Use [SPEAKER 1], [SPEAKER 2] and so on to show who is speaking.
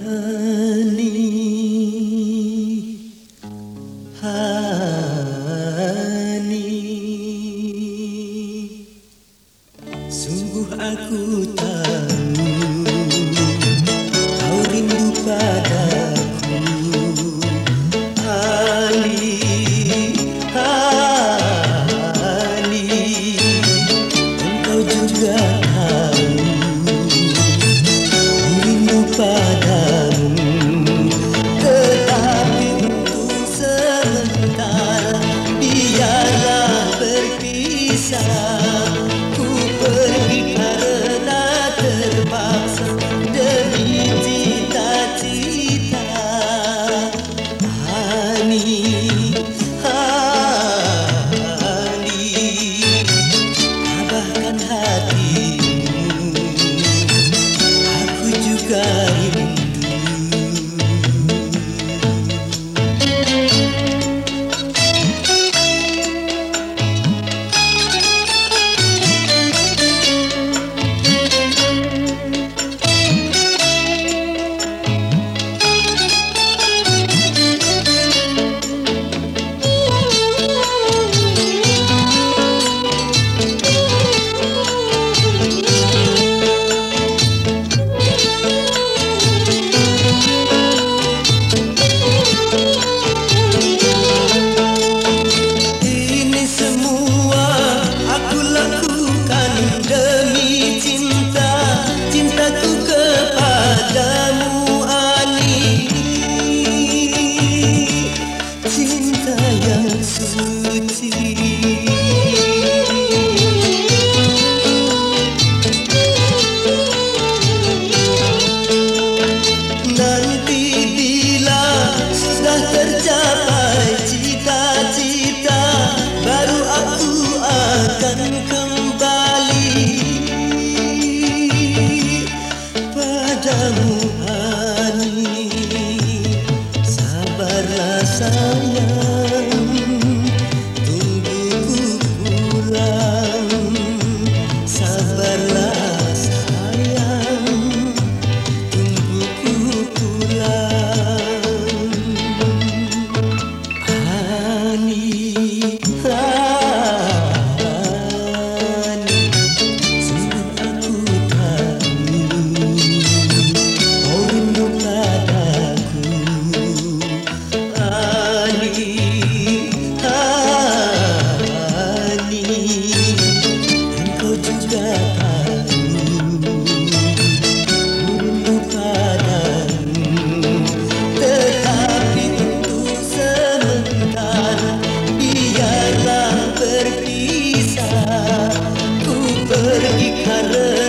[SPEAKER 1] Hani Hani. Sungguh aku tahu Kau rindu padaku. Hani, Hani. Engkau juga tahu. hati suci. Nanti bila sudah tercapai cita-cita Baru aku akan kembali Padamu Hani. Sabarlah sayang. घर